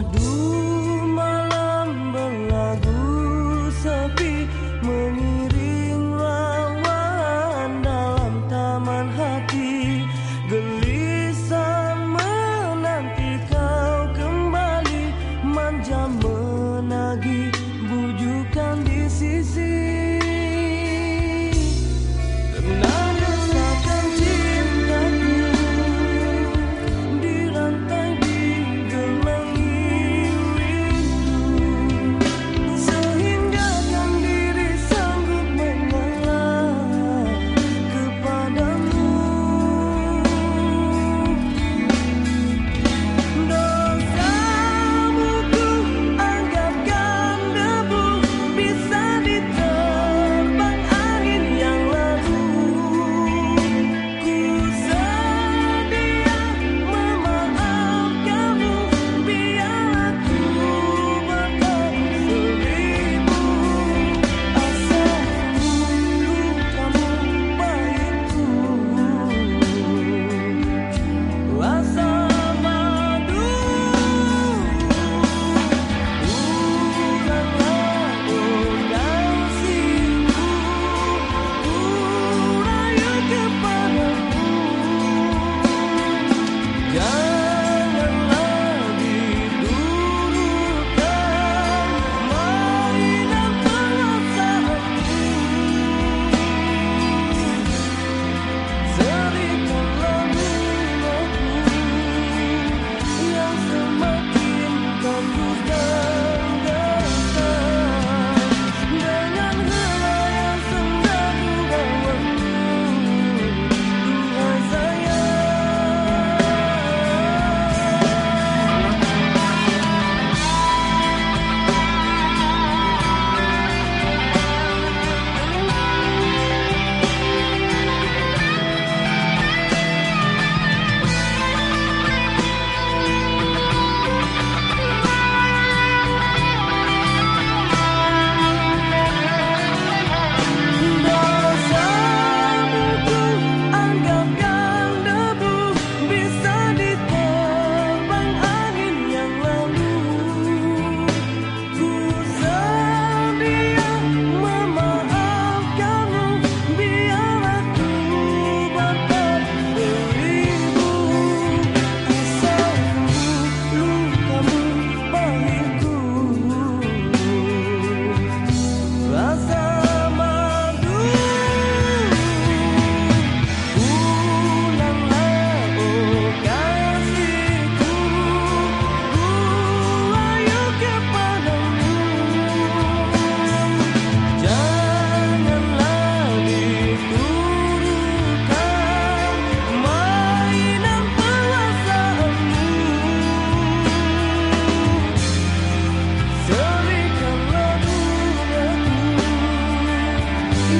madu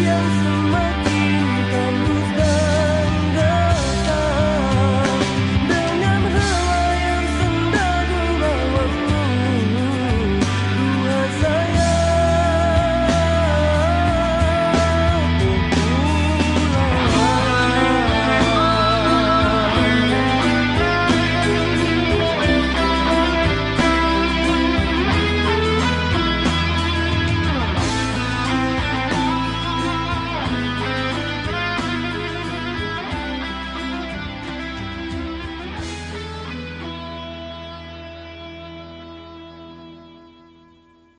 要怎么？